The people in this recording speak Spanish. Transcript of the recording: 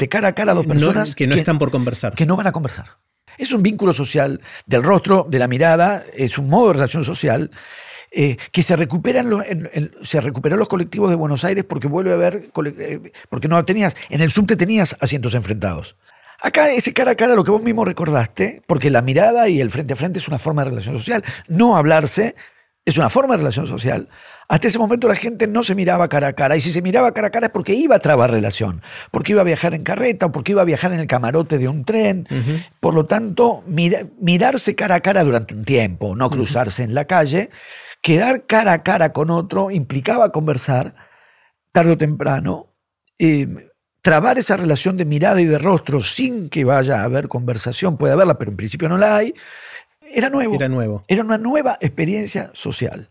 de cara a cara a dos personas que no están por conversar. Que no van a conversar. Es un vínculo social del rostro, de la mirada, es un modo de relación social eh, que se recuperan se recuperó los colectivos de Buenos Aires porque vuelve a haber eh, porque no tenías en el subte tenías asientos enfrentados. Acá ese cara a cara, lo que vos mismo recordaste, porque la mirada y el frente a frente es una forma de relación social. No hablarse es una forma de relación social. Hasta ese momento la gente no se miraba cara a cara. Y si se miraba cara a cara es porque iba a trabar relación. Porque iba a viajar en carreta o porque iba a viajar en el camarote de un tren. Por lo tanto, mirarse cara a cara durante un tiempo, no cruzarse en la calle, quedar cara a cara con otro implicaba conversar tarde o temprano. Eh, trabar esa relación de mirada y de rostro sin que vaya a haber conversación, puede haberla, pero en principio no la hay, era nuevo. Era nuevo. Era una nueva experiencia social.